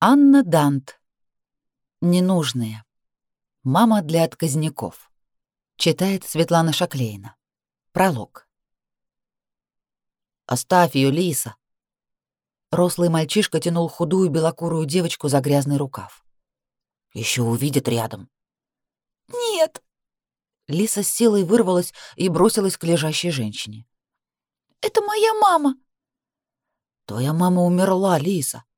Анна Дант. Ненужные. Мама для отказников. Читает Светлана Шаклейна. Пролог. «Оставь ее, Лиса!» Рослый мальчишка тянул худую белокурую девочку за грязный рукав. Еще увидит рядом. «Нет!» Лиса с силой вырвалась и бросилась к лежащей женщине. «Это моя мама!» «Твоя мама умерла, Лиса», —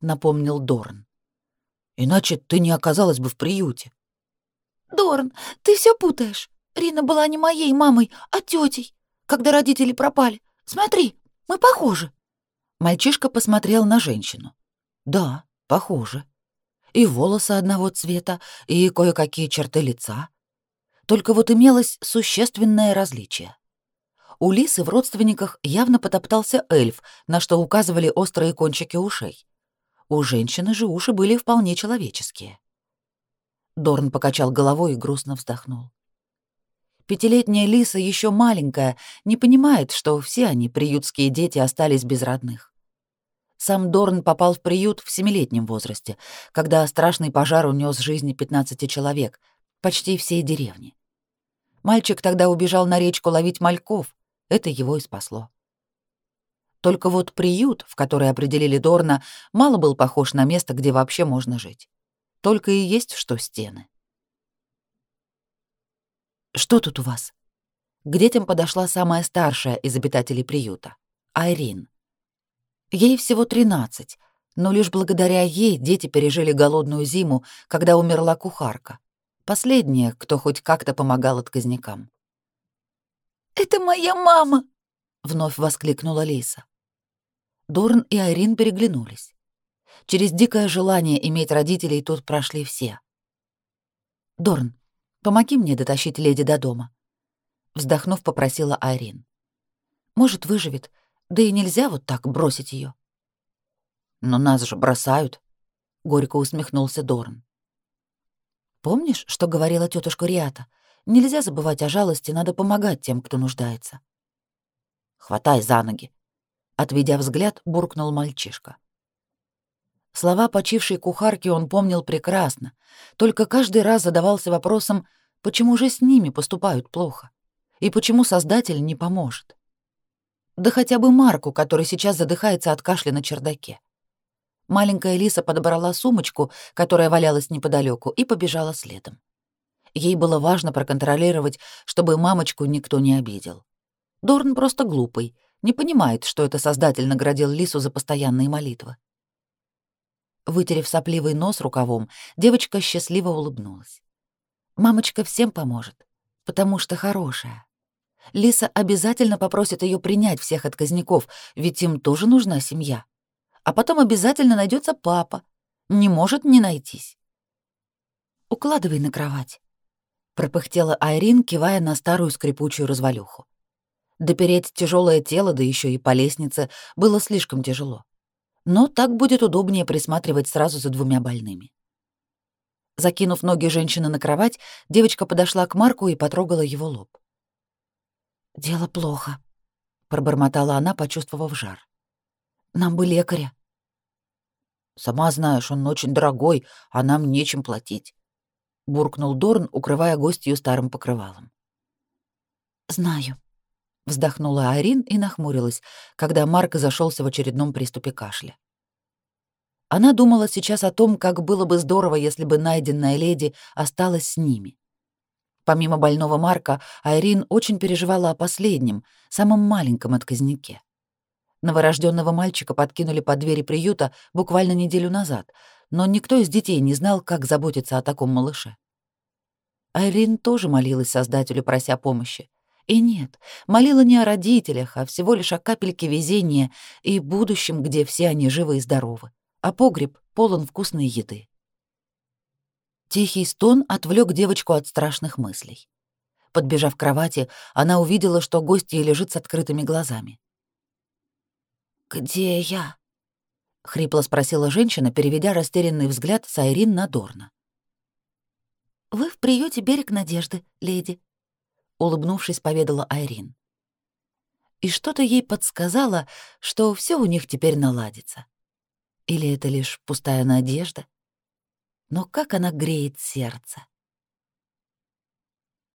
напомнил Дорн. «Иначе ты не оказалась бы в приюте». «Дорн, ты все путаешь. Рина была не моей мамой, а тетей, когда родители пропали. Смотри, мы похожи». Мальчишка посмотрел на женщину. «Да, похоже. И волосы одного цвета, и кое-какие черты лица. Только вот имелось существенное различие. У Лисы в родственниках явно потоптался эльф, на что указывали острые кончики ушей. У женщины же уши были вполне человеческие. Дорн покачал головой и грустно вздохнул. Пятилетняя Лиса еще маленькая, не понимает, что все они, приютские дети, остались без родных. Сам Дорн попал в приют в семилетнем возрасте, когда страшный пожар унес жизни 15 человек, почти всей деревни. Мальчик тогда убежал на речку ловить мальков, это его и спасло. Только вот приют, в который определили Дорна, мало был похож на место, где вообще можно жить. Только и есть что стены. «Что тут у вас?» К детям подошла самая старшая из обитателей приюта — Айрин. Ей всего 13, но лишь благодаря ей дети пережили голодную зиму, когда умерла кухарка. Последняя, кто хоть как-то помогал отказникам. «Это моя мама!» — вновь воскликнула Лиса. Дорн и Айрин переглянулись. Через дикое желание иметь родителей тут прошли все. «Дорн, помоги мне дотащить леди до дома», — вздохнув, попросила Айрин. «Может, выживет, да и нельзя вот так бросить ее. «Но нас же бросают», — горько усмехнулся Дорн. «Помнишь, что говорила тетушка Риата? Нельзя забывать о жалости, надо помогать тем, кто нуждается. Хватай за ноги, отведя взгляд, буркнул мальчишка. Слова почившей кухарки он помнил прекрасно, только каждый раз задавался вопросом, почему же с ними поступают плохо и почему создатель не поможет. Да хотя бы Марку, который сейчас задыхается от кашля на чердаке. Маленькая Лиса подобрала сумочку, которая валялась неподалеку, и побежала следом. Ей было важно проконтролировать, чтобы мамочку никто не обидел. Дорн просто глупый, не понимает, что это Создатель наградил Лису за постоянные молитвы. Вытерев сопливый нос рукавом, девочка счастливо улыбнулась. Мамочка всем поможет, потому что хорошая. Лиса обязательно попросит ее принять всех отказников, ведь им тоже нужна семья. А потом обязательно найдется папа. Не может не найтись. Укладывай на кровать пропыхтела Айрин, кивая на старую скрипучую развалюху. Допереть тяжелое тело, да еще и по лестнице, было слишком тяжело. Но так будет удобнее присматривать сразу за двумя больными. Закинув ноги женщины на кровать, девочка подошла к Марку и потрогала его лоб. «Дело плохо», — пробормотала она, почувствовав жар. «Нам бы лекаря». «Сама знаешь, он очень дорогой, а нам нечем платить буркнул Дорн, укрывая гостью старым покрывалом. Знаю, вздохнула Арин и нахмурилась, когда Марк зашелся в очередном приступе кашля. Она думала сейчас о том, как было бы здорово, если бы найденная леди осталась с ними. Помимо больного Марка, Айрин очень переживала о последнем, самом маленьком отказнике. Новорожденного мальчика подкинули под двери приюта буквально неделю назад, но никто из детей не знал, как заботиться о таком малыше. Айрин тоже молилась Создателю, прося помощи. И нет, молила не о родителях, а всего лишь о капельке везения и будущем, где все они живы и здоровы, а погреб полон вкусной еды. Тихий стон отвлек девочку от страшных мыслей. Подбежав к кровати, она увидела, что гостья лежит с открытыми глазами. «Где я?» — хрипло спросила женщина, переведя растерянный взгляд с Айрин на Дорна. «Вы в приюте «Берег надежды», леди», — улыбнувшись, поведала Айрин. И что-то ей подсказало, что все у них теперь наладится. Или это лишь пустая надежда? Но как она греет сердце.